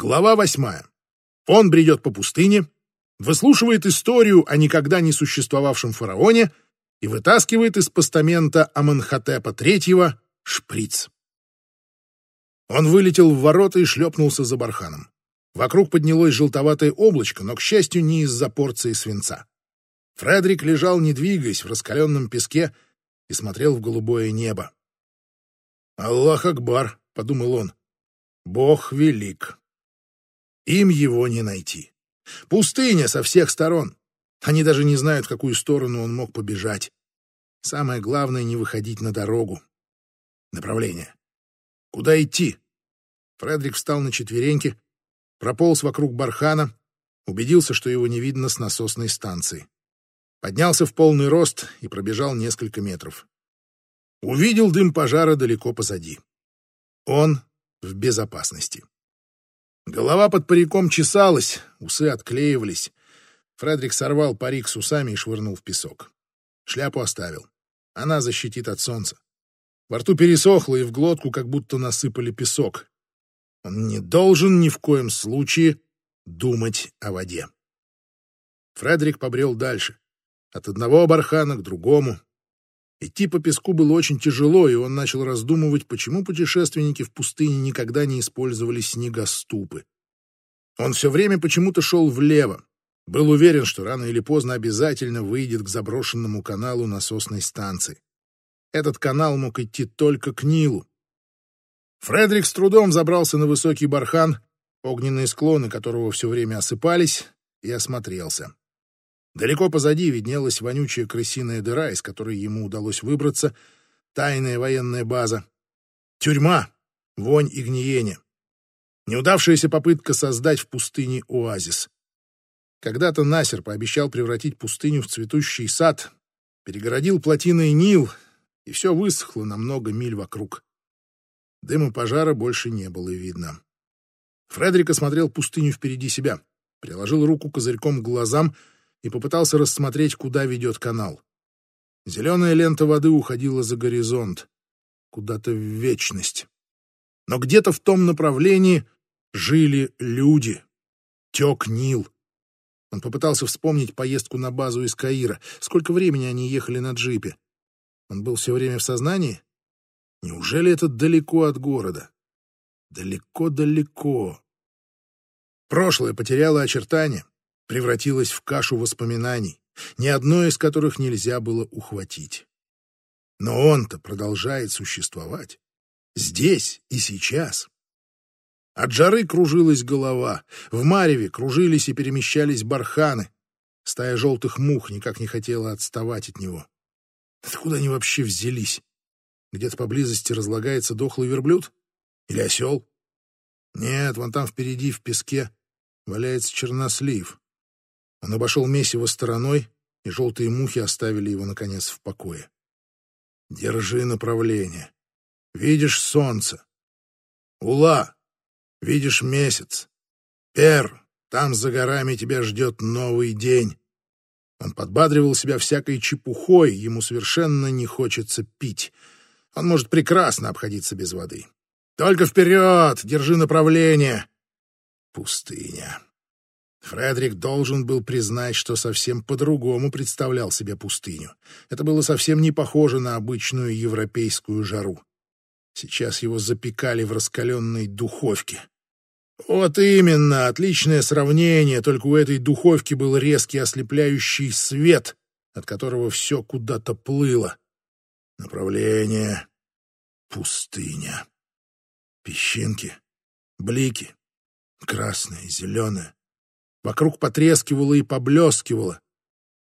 Глава восьмая. Он бредет по пустыне, выслушивает историю о никогда не существовавшем фараоне и вытаскивает из постамента Аманхотепа III шприц. Он вылетел в ворота и шлепнулся за барханом. Вокруг поднялось желтоватое облачко, но, к счастью, не из-за порции свинца. Фредерик лежал, не двигаясь, в раскаленном песке и смотрел в голубое небо. «Аллах Акбар», — подумал он, — «Бог велик». Им его не найти. Пустыня со всех сторон. Они даже не знают, в какую сторону он мог побежать. Самое главное — не выходить на дорогу. Направление. Куда идти? Фредерик встал на четвереньки, прополз вокруг бархана, убедился, что его не видно с насосной станции. Поднялся в полный рост и пробежал несколько метров. Увидел дым пожара далеко позади. Он в безопасности. Голова под париком чесалась, усы отклеивались. Фредерик сорвал парик с усами и швырнул в песок. Шляпу оставил. Она защитит от солнца. Во рту пересохло, и в глотку как будто насыпали песок. Он не должен ни в коем случае думать о воде. Фредерик побрел дальше. От одного бархана к другому. Идти по песку было очень тяжело, и он начал раздумывать, почему путешественники в пустыне никогда не использовали снегоступы. Он все время почему-то шел влево. Был уверен, что рано или поздно обязательно выйдет к заброшенному каналу насосной станции. Этот канал мог идти только к Нилу. Фредерик с трудом забрался на высокий бархан, огненные склоны которого все время осыпались, и осмотрелся. Далеко позади виднелась вонючая крысиная дыра, из которой ему удалось выбраться, тайная военная база. Тюрьма, вонь и гниение. Неудавшаяся попытка создать в пустыне оазис. Когда-то Насер пообещал превратить пустыню в цветущий сад, перегородил плотиной Нил и все высохло на много миль вокруг. Дыма пожара больше не было видно. Фредерик осмотрел пустыню впереди себя, приложил руку козырьком к глазам и попытался рассмотреть, куда ведет канал. Зеленая лента воды уходила за горизонт, куда-то в вечность. Но где-то в том направлении жили люди. Тек Нил. Он попытался вспомнить поездку на базу из Каира. Сколько времени они ехали на джипе? Он был все время в сознании? Неужели это далеко от города? Далеко-далеко. Прошлое потеряло очертания, превратилось в кашу воспоминаний, ни одно из которых нельзя было ухватить. Но он-то продолжает существовать. Здесь и сейчас. От жары кружилась голова, в мареве кружились и перемещались барханы. Стая желтых мух никак не хотела отставать от него. Откуда они вообще взялись? Где-то поблизости разлагается дохлый верблюд? Или осел? Нет, вон там впереди, в песке, валяется чернослив. Он обошел месиво стороной, и желтые мухи оставили его, наконец, в покое. Держи направление. Видишь солнце. Ула, видишь месяц. Пер, там за горами тебя ждет новый день. Он подбадривал себя всякой чепухой, ему совершенно не хочется пить. Он может прекрасно обходиться без воды. Только вперед, держи направление. Пустыня. Фредерик должен был признать, что совсем по-другому представлял себе пустыню. Это было совсем не похоже на обычную европейскую жару. Сейчас его запекали в раскаленной духовке. Вот именно, отличное сравнение, только у этой духовки был резкий ослепляющий свет, от которого все куда-то плыло. Направление — пустыня. Песчинки, блики, красное, зеленое. Вокруг потрескивало и поблескивало,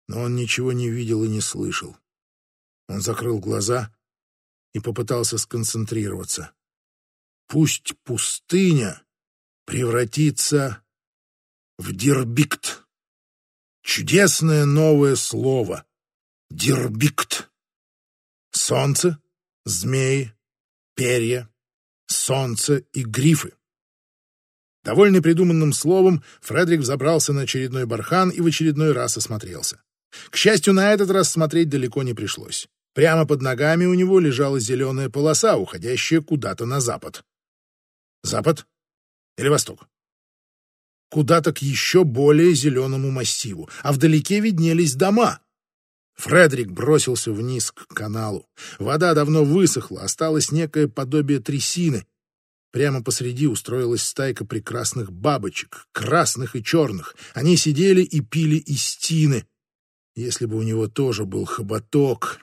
но он ничего не видел и не слышал. Он закрыл глаза и попытался сконцентрироваться. Пусть пустыня превратиться в дирбикт. Чудесное новое слово. Дирбикт. Солнце, змеи, перья, солнце и грифы. Довольный придуманным словом, Фредерик взобрался на очередной бархан и в очередной раз осмотрелся. К счастью, на этот раз смотреть далеко не пришлось. Прямо под ногами у него лежала зеленая полоса, уходящая куда-то на запад. Запад? Или восток? куда-то к еще более зеленому массиву, а вдалеке виднелись дома. Фредерик бросился вниз к каналу. Вода давно высохла, осталось некое подобие трясины. Прямо посреди устроилась стайка прекрасных бабочек, красных и черных. Они сидели и пили из тины. Если бы у него тоже был хоботок...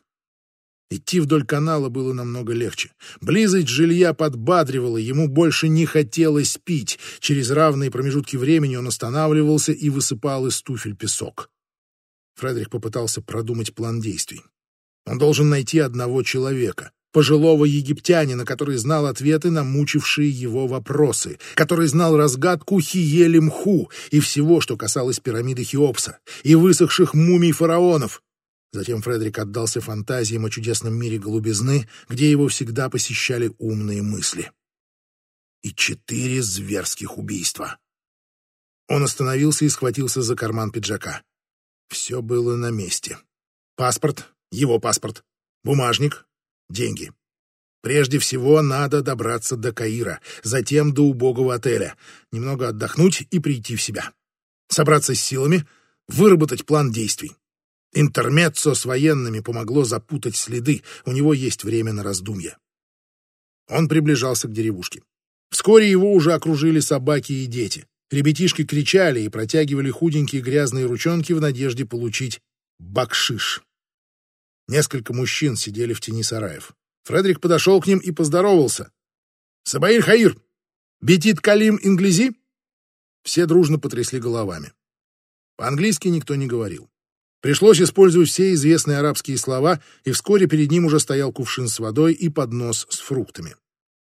Идти вдоль канала было намного легче. Близость жилья подбадривала, ему больше не хотелось пить. Через равные промежутки времени он останавливался и высыпал из туфель песок. Фредерик попытался продумать план действий. Он должен найти одного человека, пожилого египтянина, который знал ответы на мучившие его вопросы, который знал разгадку Хиелимху и всего, что касалось пирамиды Хеопса и высохших мумий фараонов. Затем Фредерик отдался фантазиям о чудесном мире голубизны, где его всегда посещали умные мысли. И четыре зверских убийства. Он остановился и схватился за карман пиджака. Все было на месте. Паспорт, его паспорт, бумажник, деньги. Прежде всего надо добраться до Каира, затем до убогого отеля, немного отдохнуть и прийти в себя. Собраться с силами, выработать план действий. Интермеццо с военными помогло запутать следы, у него есть время на раздумье. Он приближался к деревушке. Вскоре его уже окружили собаки и дети. Ребятишки кричали и протягивали худенькие грязные ручонки в надежде получить бакшиш. Несколько мужчин сидели в тени сараев. Фредерик подошел к ним и поздоровался. «Сабаир Хаир! Бетит Калим Инглизи?» Все дружно потрясли головами. По-английски никто не говорил. Пришлось использовать все известные арабские слова, и вскоре перед ним уже стоял кувшин с водой и поднос с фруктами.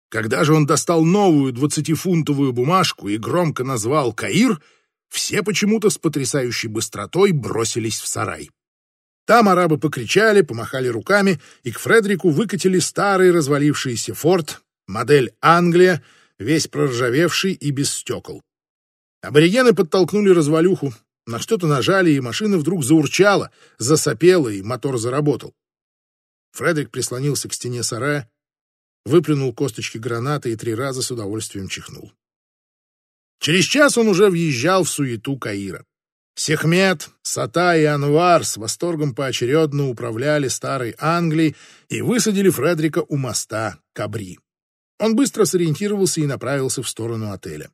Когда же он достал новую двадцатифунтовую бумажку и громко назвал «Каир», все почему-то с потрясающей быстротой бросились в сарай. Там арабы покричали, помахали руками, и к Фредерику выкатили старый развалившийся форт, модель Англия, весь проржавевший и без стекол. Аборигены подтолкнули развалюху, на что-то нажали, и машина вдруг заурчала, засопела, и мотор заработал. Фредерик прислонился к стене сарая, выплюнул косточки гранаты и три раза с удовольствием чихнул. Через час он уже въезжал в суету Каира. Сехмет, Сата и Анвар с восторгом поочередно управляли старой Англией и высадили Фредрика у моста Кабри. Он быстро сориентировался и направился в сторону отеля.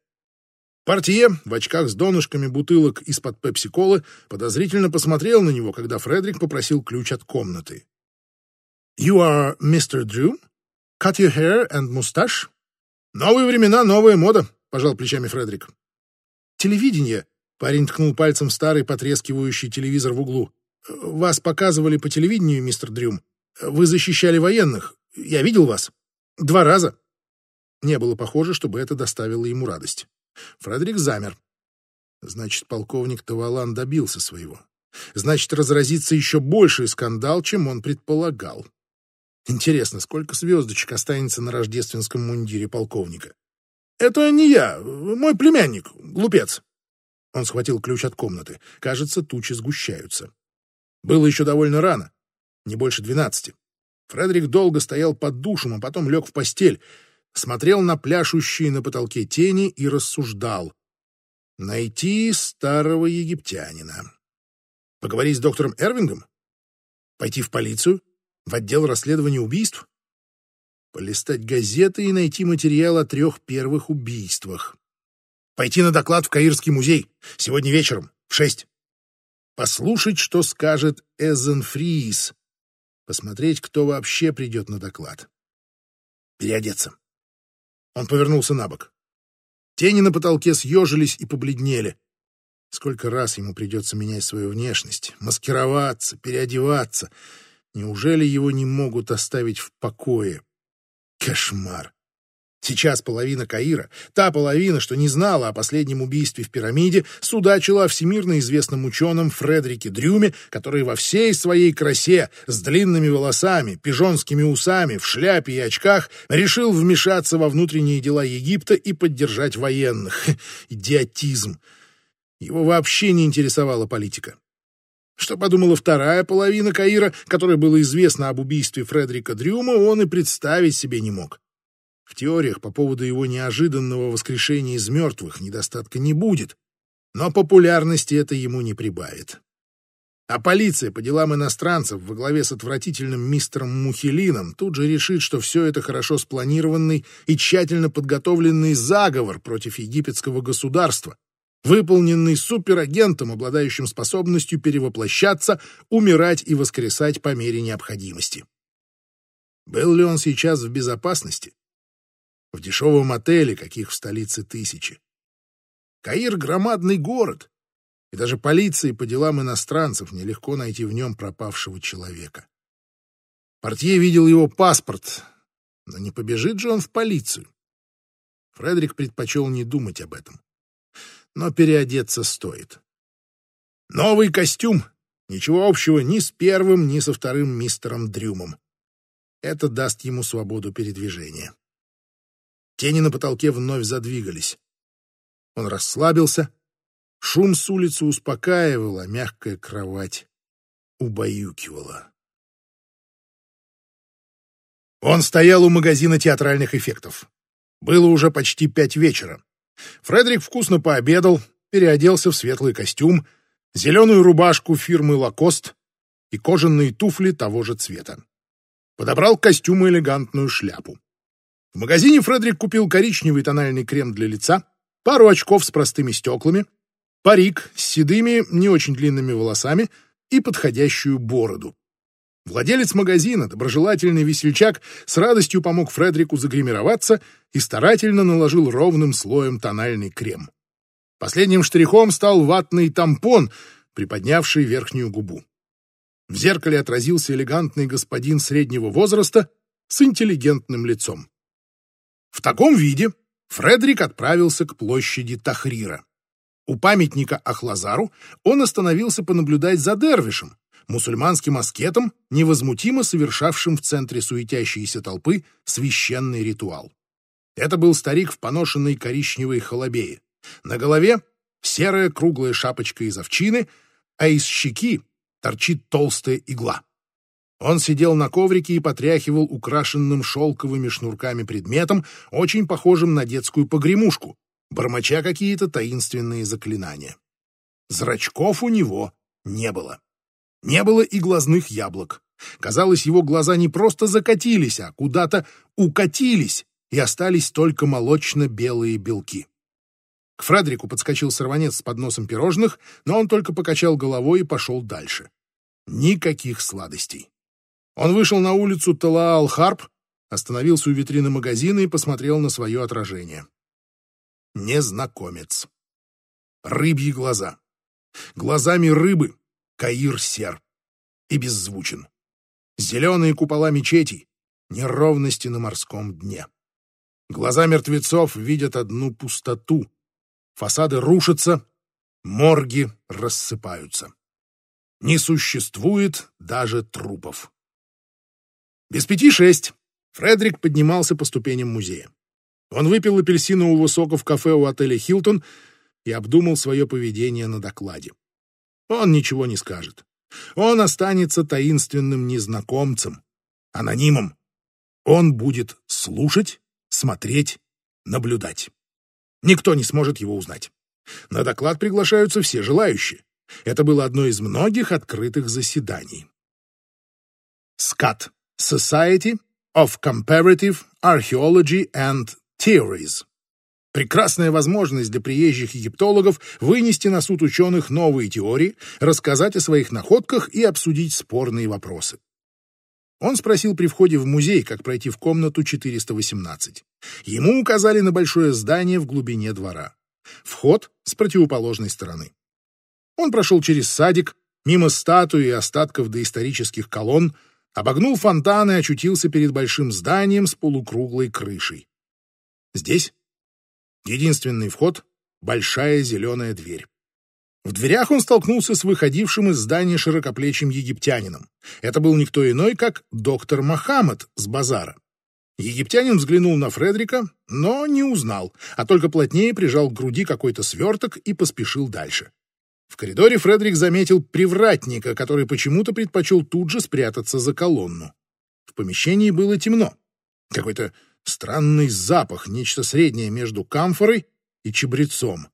Портье в очках с донышками бутылок из-под пепси-колы подозрительно посмотрел на него, когда Фредрик попросил ключ от комнаты. «You are Mr. Drew?» Cut your hair and mustache? Новые времена, новая мода, пожал плечами Фредерик. Телевидение. Парень ткнул пальцем старый потрескивающий телевизор в углу. Вас показывали по телевидению, мистер Дрюм. Вы защищали военных. Я видел вас. Два раза. Не было похоже, чтобы это доставило ему радость. Фредерик замер. Значит, полковник Тавалан добился своего. Значит, разразится еще больший скандал, чем он предполагал. Интересно, сколько звездочек останется на рождественском мундире полковника? Это не я, мой племянник, глупец. Он схватил ключ от комнаты. Кажется, тучи сгущаются. Было еще довольно рано, не больше двенадцати. Фредерик долго стоял под душем, а потом лег в постель, смотрел на пляшущие на потолке тени и рассуждал. Найти старого египтянина. Поговорить с доктором Эрвингом? Пойти в полицию? В отдел расследования убийств? Полистать газеты и найти материал о трех первых убийствах. Пойти на доклад в Каирский музей сегодня вечером в шесть. Послушать, что скажет Эзен Фриис. Посмотреть, кто вообще придет на доклад. Переодеться. Он повернулся на бок. Тени на потолке съежились и побледнели. Сколько раз ему придется менять свою внешность, маскироваться, переодеваться — Неужели его не могут оставить в покое? Кошмар! Сейчас половина Каира, та половина, что не знала о последнем убийстве в пирамиде, судачила о всемирно известном ученом Фредерике Дрюме, который во всей своей красе, с длинными волосами, пижонскими усами, в шляпе и очках, решил вмешаться во внутренние дела Египта и поддержать военных. Идиотизм! Его вообще не интересовала политика. Что подумала вторая половина Каира, которой было известно об убийстве Фредерика Дрюма, он и представить себе не мог. В теориях по поводу его неожиданного воскрешения из мертвых недостатка не будет. Но популярности это ему не прибавит. А полиция по делам иностранцев во главе с отвратительным мистером Мухилином тут же решит, что все это хорошо спланированный и тщательно подготовленный заговор против египетского государства, выполненный суперагентом, обладающим способностью перевоплощаться, умирать и воскресать по мере необходимости. Был ли он сейчас в безопасности? В дешевом отеле, каких в столице тысячи. Каир — громадный город, и даже полиции по делам иностранцев нелегко найти в нем пропавшего человека. Портье видел его паспорт, но не побежит же он в полицию. Фредерик предпочел не думать об этом. Но переодеться стоит. Новый костюм. Ничего общего ни с первым, ни со вторым мистером Дрюмом. Это даст ему свободу передвижения. Тени на потолке вновь задвигались. Он расслабился, Шум с улицы успокаивал, а мягкая кровать убаюкивала. Он стоял у магазина театральных эффектов. Было уже почти пять вечера. Фредерик вкусно пообедал, переоделся в светлый костюм, зеленую рубашку фирмы «Лакост» и кожаные туфли того же цвета. Подобрал к костюму элегантную шляпу. В магазине Фредерик купил коричневый тональный крем для лица, пару очков с простыми стеклами, парик с седыми, не очень длинными волосами и подходящую бороду. Владелец магазина, доброжелательный весельчак, с радостью помог Фредрику загримироваться и старательно наложил ровным слоем тональный крем. Последним штрихом стал ватный тампон, приподнявший верхнюю губу. В зеркале отразился элегантный господин среднего возраста с интеллигентным лицом. В таком виде Фредерик отправился к площади Тахрира. У памятника Ахлазару он остановился понаблюдать за дервишем, мусульманским аскетом, невозмутимо совершавшим в центре суетящейся толпы священный ритуал. Это был старик в поношенной коричневой холобее. На голове серая круглая шапочка из овчины, а из щеки торчит толстая игла. Он сидел на коврике и потряхивал украшенным шелковыми шнурками предметом, очень похожим на детскую погремушку, бормоча какие-то таинственные заклинания. Зрачков у него не было. Не было и глазных яблок. Казалось, его глаза не просто закатились, а куда-то укатились, и остались только молочно-белые белки. К Фредерику подскочил сорванец с подносом пирожных, но он только покачал головой и пошел дальше. Никаких сладостей. Он вышел на улицу Талаал-Харп, остановился у витрины магазина и посмотрел на свое отражение незнакомец. Рыбьи глаза. Глазами рыбы Каир сер и беззвучен. Зеленые купола мечетей, неровности на морском дне. Глаза мертвецов видят одну пустоту. Фасады рушатся, морги рассыпаются. Не существует даже трупов. Без пяти шесть Фредерик поднимался по ступеням музея. Он выпил апельсинового сока в кафе у отеля «Хилтон» и обдумал свое поведение на докладе. Он ничего не скажет. Он останется таинственным незнакомцем, анонимом. Он будет слушать, смотреть, наблюдать. Никто не сможет его узнать. На доклад приглашаются все желающие. Это было одно из многих открытых заседаний. СКАТ – Society of Comparative Archaeology and Theories. Прекрасная возможность для приезжих египтологов вынести на суд ученых новые теории, рассказать о своих находках и обсудить спорные вопросы. Он спросил при входе в музей, как пройти в комнату 418. Ему указали на большое здание в глубине двора. Вход с противоположной стороны. Он прошел через садик, мимо статуи и остатков доисторических колонн, обогнул фонтан и очутился перед большим зданием с полукруглой крышей. Здесь единственный вход — большая зеленая дверь. В дверях он столкнулся с выходившим из здания широкоплечим египтянином. Это был никто иной, как доктор Мохаммед с базара. Египтянин взглянул на Фредрика, но не узнал, а только плотнее прижал к груди какой-то сверток и поспешил дальше. В коридоре Фредерик заметил привратника, который почему-то предпочел тут же спрятаться за колонну. В помещении было темно. Какой-то Странный запах, нечто среднее между камфорой и чабрецом.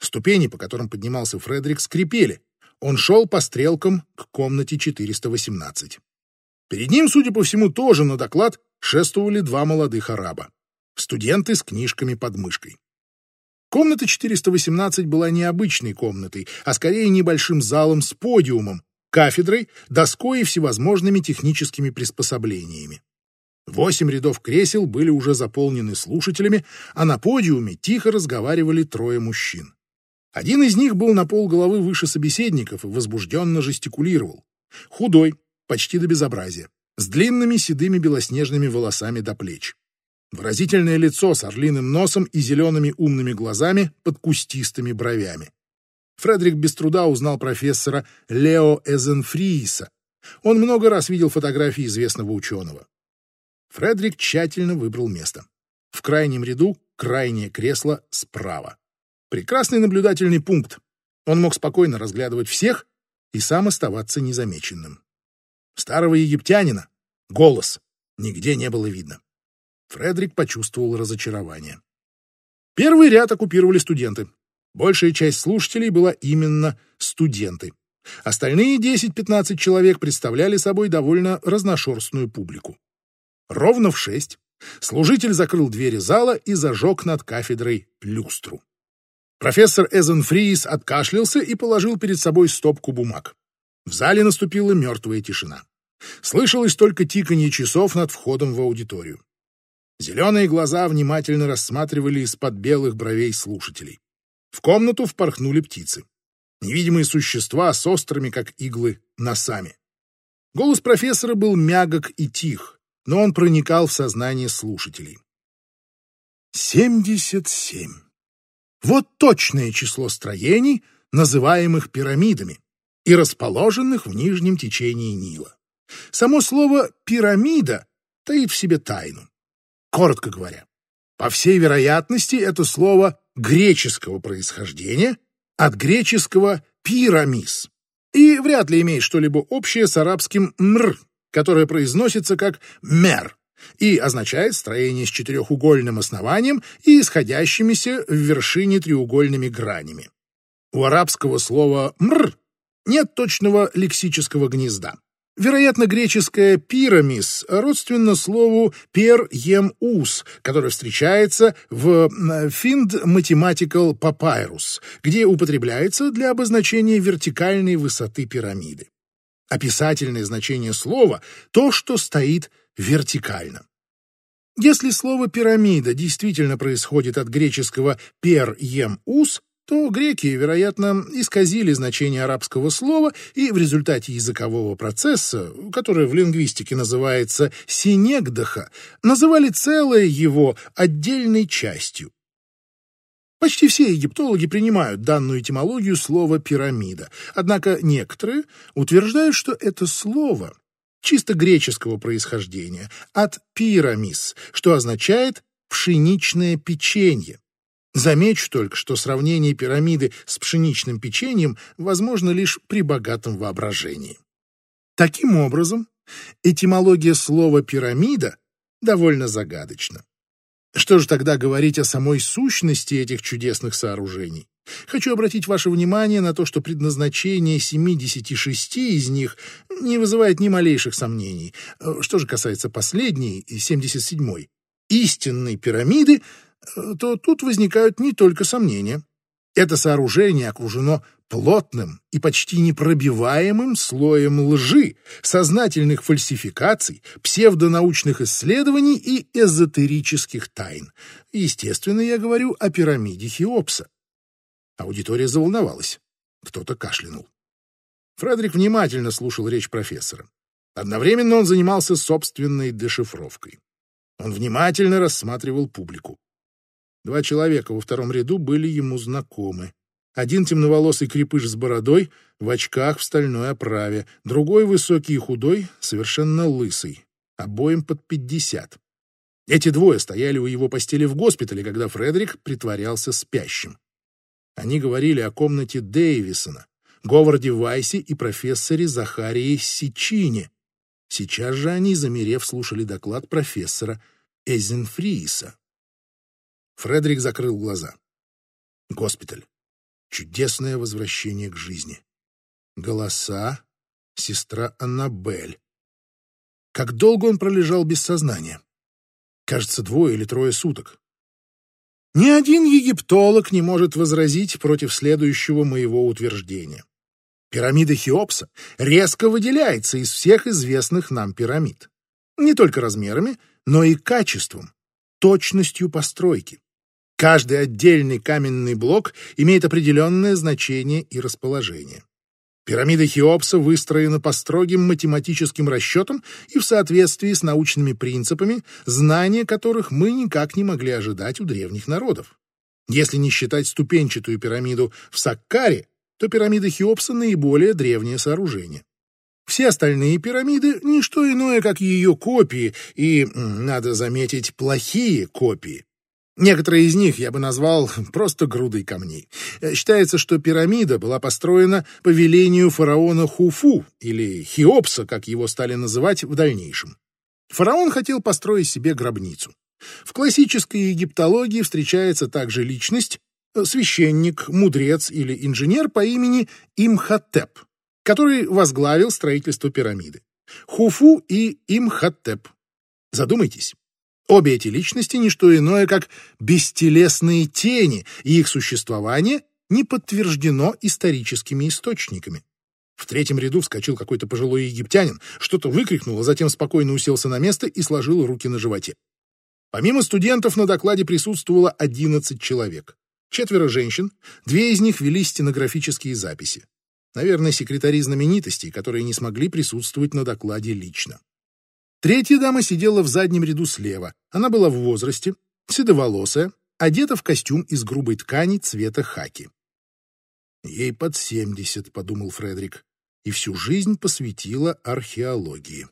Ступени, по которым поднимался Фредерик, скрипели. Он шел по стрелкам к комнате 418. Перед ним, судя по всему, тоже на доклад шествовали два молодых араба. Студенты с книжками под мышкой. Комната 418 была не обычной комнатой, а скорее небольшим залом с подиумом, кафедрой, доской и всевозможными техническими приспособлениями. Восемь рядов кресел были уже заполнены слушателями, а на подиуме тихо разговаривали трое мужчин. Один из них был на полголовы выше собеседников и возбужденно жестикулировал. Худой, почти до безобразия, с длинными седыми белоснежными волосами до плеч. Выразительное лицо с орлиным носом и зелеными умными глазами под кустистыми бровями. Фредерик без труда узнал профессора Лео Эзенфрииса. Он много раз видел фотографии известного ученого. Фредерик тщательно выбрал место. В крайнем ряду крайнее кресло справа. Прекрасный наблюдательный пункт. Он мог спокойно разглядывать всех и сам оставаться незамеченным. Старого египтянина, голос, нигде не было видно. Фредерик почувствовал разочарование. Первый ряд оккупировали студенты. Большая часть слушателей была именно студенты. Остальные 10-15 человек представляли собой довольно разношерстную публику. Ровно в шесть служитель закрыл двери зала и зажег над кафедрой люстру. Профессор Эзен Фриис откашлялся и положил перед собой стопку бумаг. В зале наступила мертвая тишина. Слышалось только тиканье часов над входом в аудиторию. Зеленые глаза внимательно рассматривали из-под белых бровей слушателей. В комнату впорхнули птицы. Невидимые существа с острыми, как иглы, носами. Голос профессора был мягок и тих, но он проникал в сознание слушателей. Семьдесят семь. Вот точное число строений, называемых пирамидами и расположенных в нижнем течении Нила. Само слово «пирамида» таит в себе тайну. Коротко говоря, по всей вероятности это слово греческого происхождения от греческого «пирамис» и вряд ли имеет что-либо общее с арабским «мр», которое произносится как «мер» и означает строение с четырехугольным основанием и исходящимися в вершине треугольными гранями. У арабского слова «мр» нет точного лексического гнезда. Вероятно, греческое «пирамис» родственно слову «пер-ем-ус», которое встречается в Find Mathematical Papyrus, где употребляется для обозначения вертикальной высоты пирамиды. Описательное значение слова — то, что стоит вертикально. Если слово «пирамида» действительно происходит от греческого «пер ем ус», то греки, вероятно, исказили значение арабского слова и в результате языкового процесса, который в лингвистике называется «синегдаха», называли целое его отдельной частью. Почти все египтологи принимают данную этимологию слова «пирамида», однако некоторые утверждают, что это слово чисто греческого происхождения, от «пирамис», что означает «пшеничное печенье». Замечу только, что сравнение пирамиды с пшеничным печеньем возможно лишь при богатом воображении. Таким образом, этимология слова «пирамида» довольно загадочна. Что же тогда говорить о самой сущности этих чудесных сооружений? Хочу обратить ваше внимание на то, что предназначение 76 из них не вызывает ни малейших сомнений. Что же касается последней, 77-й, истинной пирамиды, то тут возникают не только сомнения. Это сооружение окружено плотным и почти непробиваемым слоем лжи, сознательных фальсификаций, псевдонаучных исследований и эзотерических тайн. Естественно, я говорю о пирамиде Хеопса. Аудитория заволновалась. Кто-то кашлянул. Фредерик внимательно слушал речь профессора. Одновременно он занимался собственной дешифровкой. Он внимательно рассматривал публику. Два человека во втором ряду были ему знакомы. Один темноволосый крепыш с бородой, в очках в стальной оправе, другой высокий и худой, совершенно лысый, обоим под пятьдесят. Эти двое стояли у его постели в госпитале, когда Фредерик притворялся спящим. Они говорили о комнате Дэвисона, Говарде Вайсе и профессоре Захарии Сичине. Сейчас же они, замерев, слушали доклад профессора Эзенфрииса. Фредерик закрыл глаза. Госпиталь. Чудесное возвращение к жизни. Голоса, сестра Аннабель. Как долго он пролежал без сознания? Кажется, двое или трое суток. Ни один египтолог не может возразить против следующего моего утверждения. Пирамида Хеопса резко выделяется из всех известных нам пирамид. Не только размерами, но и качеством, точностью постройки. Каждый отдельный каменный блок имеет определенное значение и расположение. Пирамида Хеопса выстроена по строгим математическим расчетам и в соответствии с научными принципами, знания которых мы никак не могли ожидать у древних народов. Если не считать ступенчатую пирамиду в Саккаре, то пирамида Хеопса наиболее древнее сооружение. Все остальные пирамиды — ничто иное, как ее копии, и, надо заметить, плохие копии. Некоторые из них я бы назвал просто грудой камней. Считается, что пирамида была построена по велению фараона Хуфу, или Хеопса, как его стали называть в дальнейшем. Фараон хотел построить себе гробницу. В классической египтологии встречается также личность, э, священник, мудрец или инженер по имени Имхотеп, который возглавил строительство пирамиды. Хуфу и Имхотеп. Задумайтесь. Обе эти личности — не что иное, как бестелесные тени, и их существование не подтверждено историческими источниками. В третьем ряду вскочил какой-то пожилой египтянин, что-то выкрикнул, а затем спокойно уселся на место и сложил руки на животе. Помимо студентов на докладе присутствовало 11 человек. Четверо женщин, две из них вели стенографические записи. Наверное, секретари знаменитостей, которые не смогли присутствовать на докладе лично. Третья дама сидела в заднем ряду слева. Она была в возрасте, седоволосая, одета в костюм из грубой ткани цвета хаки. «Ей под семьдесят», — подумал Фредерик, и всю жизнь посвятила археологии.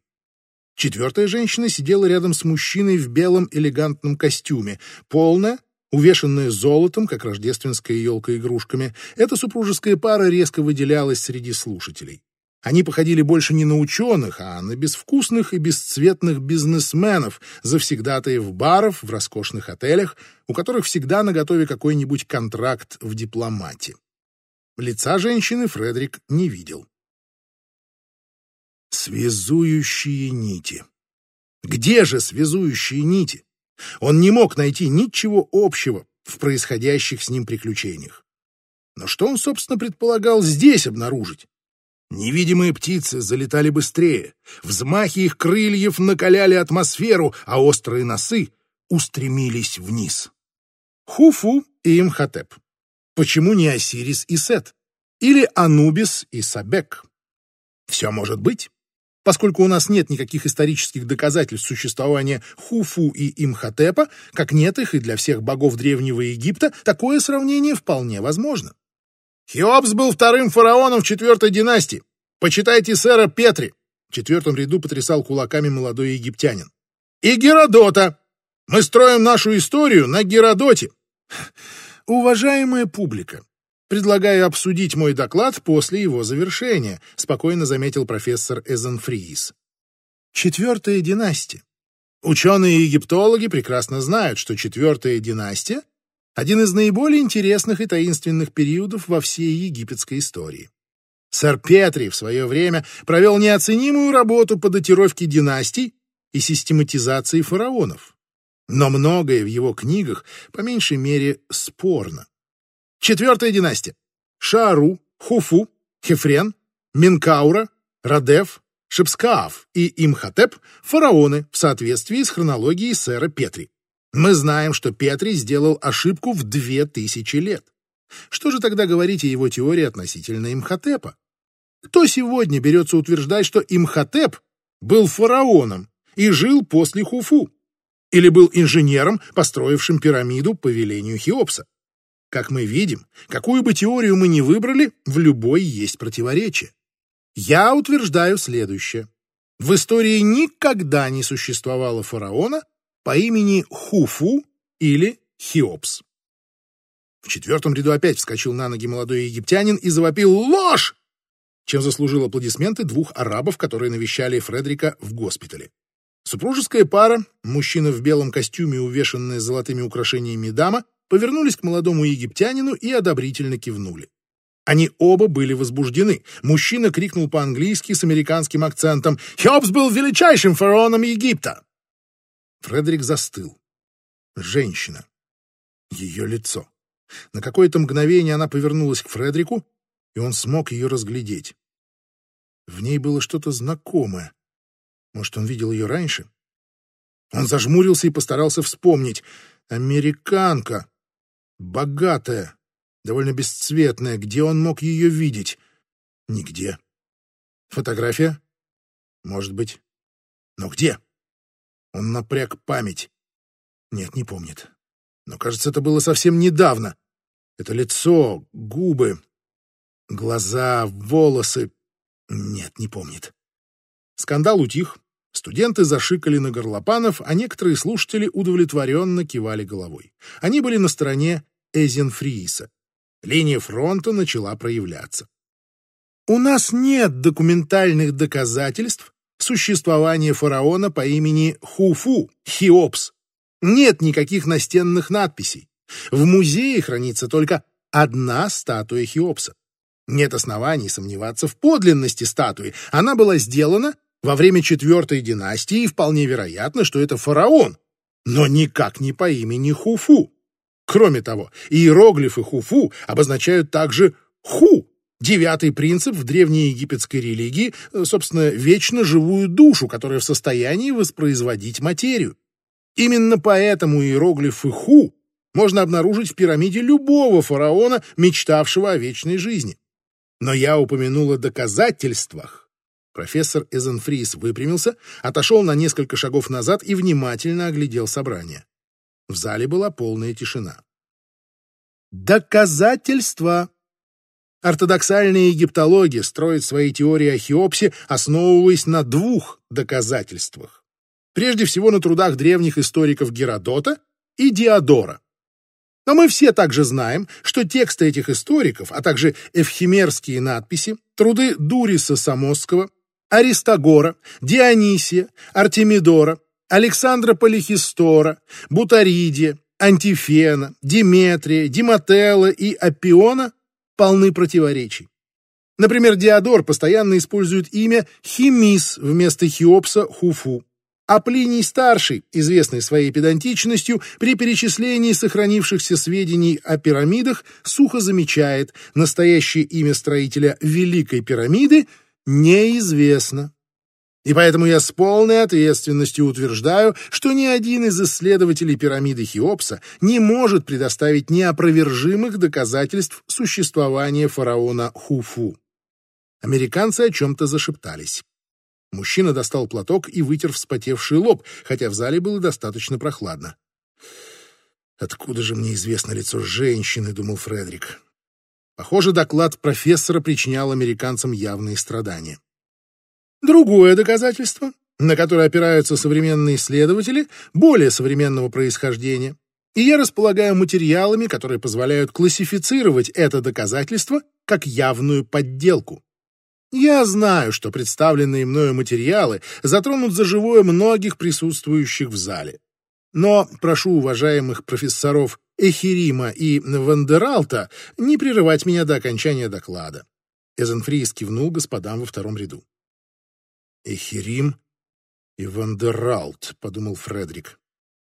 Четвертая женщина сидела рядом с мужчиной в белом элегантном костюме, полная, увешанная золотом, как рождественская елка игрушками. Эта супружеская пара резко выделялась среди слушателей. Они походили больше не на ученых, а на безвкусных и бесцветных бизнесменов, завсегдатаев баров в роскошных отелях, у которых всегда наготове какой-нибудь контракт в дипломате. Лица женщины Фредерик не видел. Связующие нити. Где же связующие нити? Он не мог найти ничего общего в происходящих с ним приключениях. Но что он, собственно, предполагал здесь обнаружить? Невидимые птицы залетали быстрее, взмахи их крыльев накаляли атмосферу, а острые носы устремились вниз. Хуфу и Имхотеп. Почему не Осирис и Сет? Или Анубис и Сабек? Все может быть. Поскольку у нас нет никаких исторических доказательств существования Хуфу и Имхотепа, как нет их и для всех богов Древнего Египта, такое сравнение вполне возможно. Хеопс был вторым фараоном в четвертой династии. Почитайте сэра Петри. В четвертом ряду потрясал кулаками молодой египтянин. И Геродота. Мы строим нашу историю на Геродоте. Уважаемая публика, предлагаю обсудить мой доклад после его завершения, спокойно заметил профессор Эзенфриис. Четвертая династия. Ученые-египтологи прекрасно знают, что четвертая династия один из наиболее интересных и таинственных периодов во всей египетской истории. Сэр Петри в свое время провел неоценимую работу по датировке династий и систематизации фараонов. Но многое в его книгах, по меньшей мере, спорно. Четвертая династия. Шаару, Хуфу, Хефрен, Минкаура, Радев, Шепскаав и Имхотеп – фараоны в соответствии с хронологией сэра Петри. Мы знаем, что Петри сделал ошибку в две тысячи лет. Что же тогда говорить о его теории относительно Имхотепа? Кто сегодня берется утверждать, что Имхотеп был фараоном и жил после Хуфу? Или был инженером, построившим пирамиду по велению Хеопса? Как мы видим, какую бы теорию мы ни выбрали, в любой есть противоречие. Я утверждаю следующее. В истории никогда не существовало фараона, по имени Хуфу или Хеопс. В четвертом ряду опять вскочил на ноги молодой египтянин и завопил «Ложь!», чем заслужил аплодисменты двух арабов, которые навещали Фредрика в госпитале. Супружеская пара, мужчина в белом костюме, увешанная золотыми украшениями дама, повернулись к молодому египтянину и одобрительно кивнули. Они оба были возбуждены. Мужчина крикнул по-английски с американским акцентом «Хеопс был величайшим фараоном Египта!» Фредерик застыл. Женщина. Ее лицо. На какое-то мгновение она повернулась к Фредерику, и он смог ее разглядеть. В ней было что-то знакомое. Может, он видел ее раньше? Он зажмурился и постарался вспомнить. Американка. Богатая довольно бесцветная. Где он мог ее видеть? Нигде. Фотография? Может быть. Но где? Он напряг память. Нет, не помнит. Но, кажется, это было совсем недавно. Это лицо, губы, глаза, волосы. Нет, не помнит. Скандал утих. Студенты зашикали на горлопанов, а некоторые слушатели удовлетворенно кивали головой. Они были на стороне Эзенфрииса. Линия фронта начала проявляться. У нас нет документальных доказательств существования фараона по имени Хуфу, Хеопс. Нет никаких настенных надписей. В музее хранится только одна статуя Хеопса. Нет оснований сомневаться в подлинности статуи. Она была сделана во время четвертой династии, и вполне вероятно, что это фараон, но никак не по имени Хуфу. Кроме того, иероглифы Хуфу обозначают также Ху, девятый принцип в древней египетской религии, э, собственно, вечно живую душу, которая в состоянии воспроизводить материю. Именно поэтому иероглифы Ху можно обнаружить в пирамиде любого фараона, мечтавшего о вечной жизни. Но я упомянул о доказательствах. Профессор Эзенфрис выпрямился, отошел на несколько шагов назад и внимательно оглядел собрание. В зале была полная тишина. Доказательства. Ортодоксальная египтология строит свои теории о Хеопсе, основываясь на двух доказательствах. Прежде всего на трудах древних историков Геродота и Диодора. Но мы все также знаем, что тексты этих историков, а также эвхимерские надписи, труды Дуриса Самосского, Аристагора, Дионисия, Артемидора, Александра Полихистора, Бутаридия, Антифена, Диметрия, Димотелла и Апиона полны противоречий. Например, Диодор постоянно использует имя Химис вместо Хеопса Хуфу. А Плиний Старший, известный своей педантичностью, при перечислении сохранившихся сведений о пирамидах сухо замечает, настоящее имя строителя Великой пирамиды неизвестно. И поэтому я с полной ответственностью утверждаю, что ни один из исследователей пирамиды Хеопса не может предоставить неопровержимых доказательств существования фараона Хуфу. Американцы о чем-то зашептались. Мужчина достал платок и вытер вспотевший лоб, хотя в зале было достаточно прохладно. «Откуда же мне известно лицо женщины?» — думал Фредерик. Похоже, доклад профессора причинял американцам явные страдания. Другое доказательство, на которое опираются современные исследователи, более современного происхождения, и я располагаю материалами, которые позволяют классифицировать это доказательство как явную подделку. Я знаю, что представленные мною материалы затронут за живое многих присутствующих в зале. Но прошу уважаемых профессоров Эхирима и Вандералта не прерывать меня до окончания доклада. Эзенфриз кивнул господам во втором ряду. Эхирим и Вандералт, подумал Фредерик.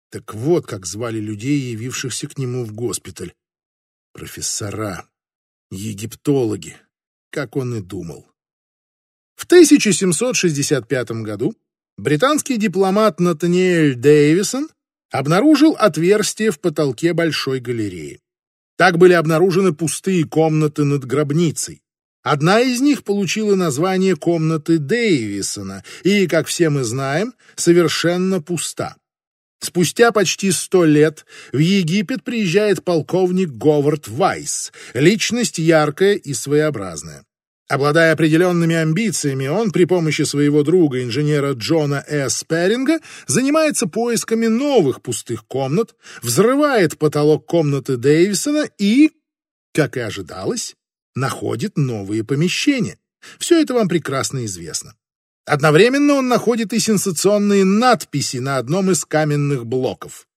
Так вот, как звали людей, явившихся к нему в госпиталь. Профессора, египтологи, как он и думал. В 1765 году британский дипломат Натаниэль Дэвисон обнаружил отверстие в потолке большой галереи. Так были обнаружены пустые комнаты над гробницей. Одна из них получила название комнаты Дэвисона и, как все мы знаем, совершенно пуста. Спустя почти сто лет в Египет приезжает полковник Говард Вайс, личность яркая и своеобразная. Обладая определенными амбициями, он при помощи своего друга, инженера Джона С. Перинга, занимается поисками новых пустых комнат, взрывает потолок комнаты Дэвисона и, как и ожидалось, находит новые помещения. Все это вам прекрасно известно. Одновременно он находит и сенсационные надписи на одном из каменных блоков.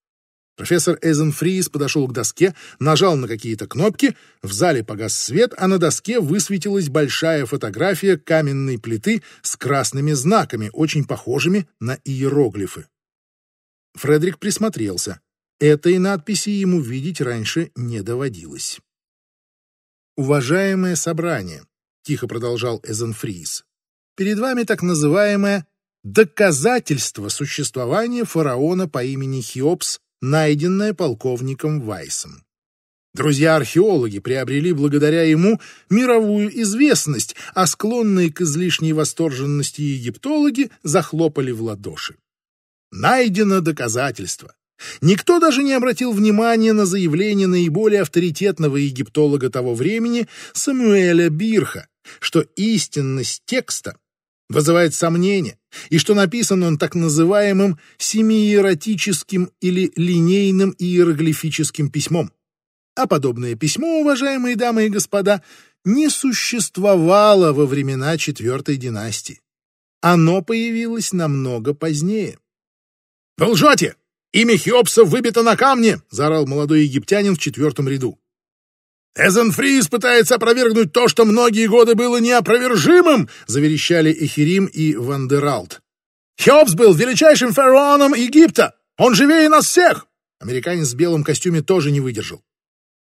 Профессор Эйзенфриз подошел к доске, нажал на какие-то кнопки, в зале погас свет, а на доске высветилась большая фотография каменной плиты с красными знаками, очень похожими на иероглифы. Фредерик присмотрелся. Этой надписи ему видеть раньше не доводилось. «Уважаемое собрание», — тихо продолжал Эзенфриз, — «перед вами так называемое доказательство существования фараона по имени Хеопс найденное полковником Вайсом. Друзья-археологи приобрели благодаря ему мировую известность, а склонные к излишней восторженности египтологи захлопали в ладоши. Найдено доказательство. Никто даже не обратил внимания на заявление наиболее авторитетного египтолога того времени Самуэля Бирха, что истинность текста вызывает сомнения, и что написан он так называемым семииеротическим или линейным иероглифическим письмом. А подобное письмо, уважаемые дамы и господа, не существовало во времена четвертой династии. Оно появилось намного позднее. «Вы лжете! Имя Хеопса выбито на камне!» — заорал молодой египтянин в четвертом ряду. «Эзенфриз пытается опровергнуть то, что многие годы было неопровержимым!» — заверещали Эхирим и Вандералт. «Хеопс был величайшим фараоном Египта! Он живее нас всех!» Американец в белом костюме тоже не выдержал.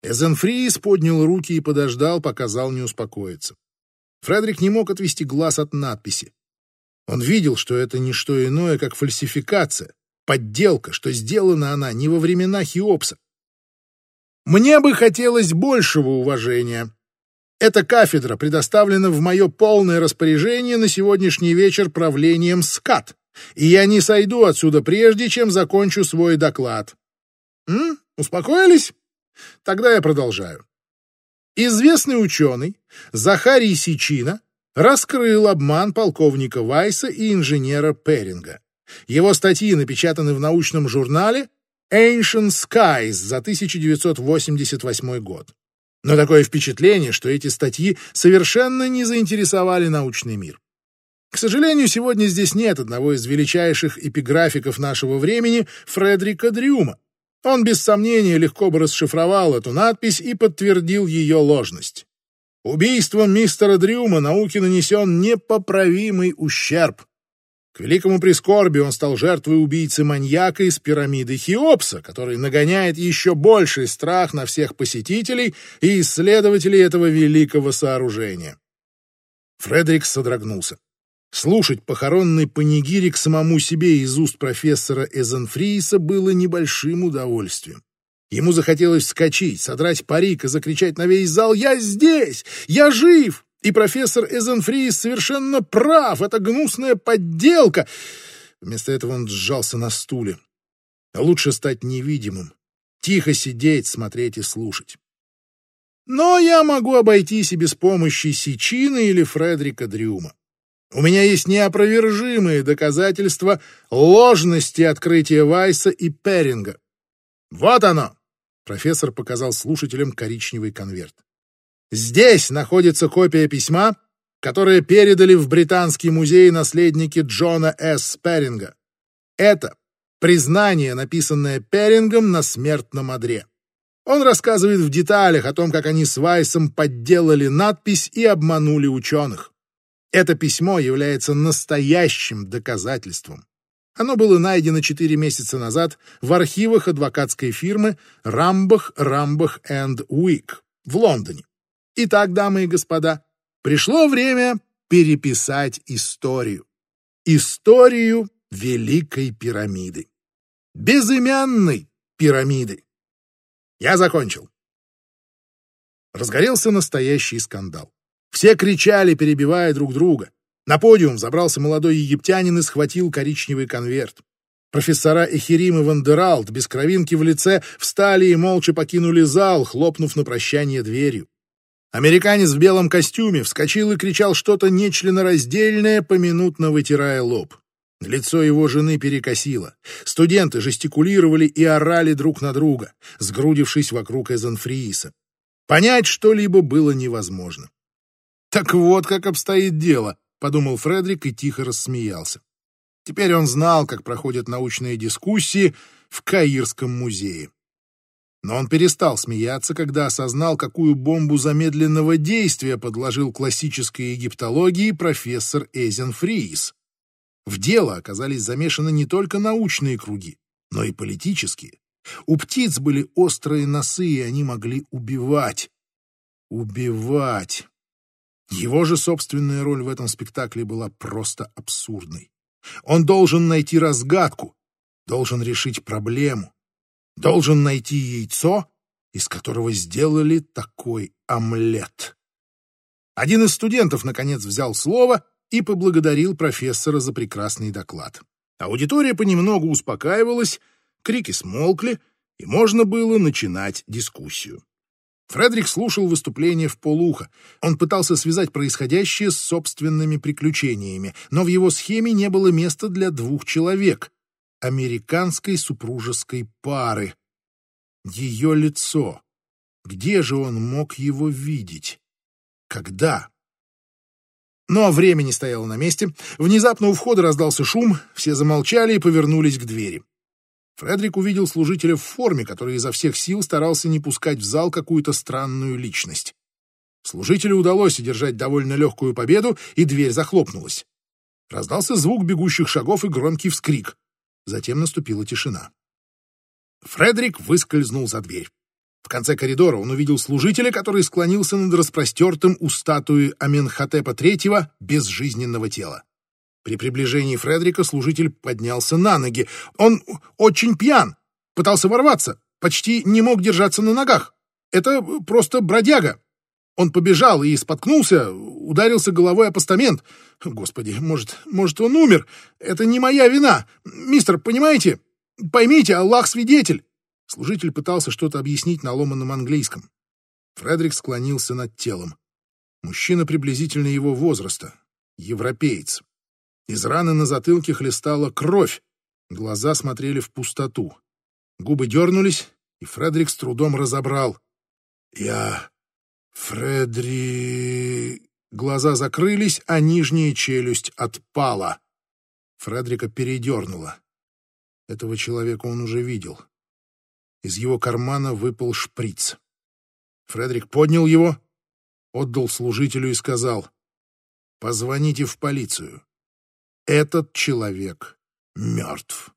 Эзенфриз поднял руки и подождал, пока зал не успокоится. Фредерик не мог отвести глаз от надписи. Он видел, что это не что иное, как фальсификация, подделка, что сделана она не во времена Хеопса, мне бы хотелось большего уважения. Эта кафедра предоставлена в мое полное распоряжение на сегодняшний вечер правлением СКАТ, и я не сойду отсюда прежде, чем закончу свой доклад. М? Успокоились? Тогда я продолжаю. Известный ученый Захарий Сичина раскрыл обман полковника Вайса и инженера Перинга. Его статьи напечатаны в научном журнале Ancient Skies за 1988 год. Но такое впечатление, что эти статьи совершенно не заинтересовали научный мир. К сожалению, сегодня здесь нет одного из величайших эпиграфиков нашего времени Фредерика Дрюма. Он без сомнения легко бы расшифровал эту надпись и подтвердил ее ложность. Убийством мистера Дрюма науке нанесен непоправимый ущерб. К великому прискорбию он стал жертвой убийцы-маньяка из пирамиды Хеопса, который нагоняет еще больший страх на всех посетителей и исследователей этого великого сооружения. Фредерик содрогнулся. Слушать похоронный панигирик самому себе из уст профессора Эзенфрииса было небольшим удовольствием. Ему захотелось вскочить, содрать парик и закричать на весь зал «Я здесь! Я жив! И профессор Эзенфрис совершенно прав, это гнусная подделка. Вместо этого он сжался на стуле. Лучше стать невидимым, тихо сидеть, смотреть и слушать. Но я могу обойтись и без помощи Сичина или Фредерика Дрюма. У меня есть неопровержимые доказательства ложности открытия Вайса и Перинга. Вот оно! Профессор показал слушателям коричневый конверт. Здесь находится копия письма, которое передали в Британский музей наследники Джона С. Перинга. Это признание, написанное Перингом на смертном одре. Он рассказывает в деталях о том, как они с Вайсом подделали надпись и обманули ученых. Это письмо является настоящим доказательством. Оно было найдено четыре месяца назад в архивах адвокатской фирмы Рамбах, Рамбах энд Уик в Лондоне. Итак, дамы и господа, пришло время переписать историю. Историю Великой пирамиды. Безымянной пирамиды. Я закончил. Разгорелся настоящий скандал. Все кричали, перебивая друг друга. На подиум забрался молодой египтянин и схватил коричневый конверт. Профессора Эхирим и Вандералт без кровинки в лице встали и молча покинули зал, хлопнув на прощание дверью. Американец в белом костюме вскочил и кричал что-то нечленораздельное, поминутно вытирая лоб. Лицо его жены перекосило. Студенты жестикулировали и орали друг на друга, сгрудившись вокруг Эзенфрииса. Понять что-либо было невозможно. «Так вот как обстоит дело», — подумал Фредерик и тихо рассмеялся. Теперь он знал, как проходят научные дискуссии, в Каирском музее. Но он перестал смеяться, когда осознал, какую бомбу замедленного действия подложил классической египтологии профессор Эзен Фриис. В дело оказались замешаны не только научные круги, но и политические. У птиц были острые носы, и они могли убивать. Убивать. Его же собственная роль в этом спектакле была просто абсурдной. Он должен найти разгадку, должен решить проблему, должен найти яйцо, из которого сделали такой омлет. Один из студентов, наконец, взял слово и поблагодарил профессора за прекрасный доклад. Аудитория понемногу успокаивалась, крики смолкли, и можно было начинать дискуссию. Фредерик слушал выступление в полуха. Он пытался связать происходящее с собственными приключениями, но в его схеме не было места для двух человек — американской супружеской пары. Ее лицо. Где же он мог его видеть? Когда? Но время не стояло на месте. Внезапно у входа раздался шум, все замолчали и повернулись к двери. Фредерик увидел служителя в форме, который изо всех сил старался не пускать в зал какую-то странную личность. Служителю удалось одержать довольно легкую победу, и дверь захлопнулась. Раздался звук бегущих шагов и громкий вскрик. Затем наступила тишина. Фредерик выскользнул за дверь. В конце коридора он увидел служителя, который склонился над распростертым у статуи Аменхотепа III безжизненного тела. При приближении Фредерика служитель поднялся на ноги. Он очень пьян, пытался ворваться, почти не мог держаться на ногах. Это просто бродяга. Он побежал и споткнулся, ударился головой о постамент. Господи, может, может, он умер? Это не моя вина. Мистер, понимаете? Поймите, Аллах свидетель. Служитель пытался что-то объяснить на ломаном английском. Фредерик склонился над телом. Мужчина приблизительно его возраста. Европеец. Из раны на затылке хлестала кровь. Глаза смотрели в пустоту. Губы дернулись, и Фредерик с трудом разобрал. «Я... Фредри...» Глаза закрылись, а нижняя челюсть отпала. Фредрика передернула. Этого человека он уже видел. Из его кармана выпал шприц. Фредерик поднял его, отдал служителю и сказал, «Позвоните в полицию. Этот человек мертв».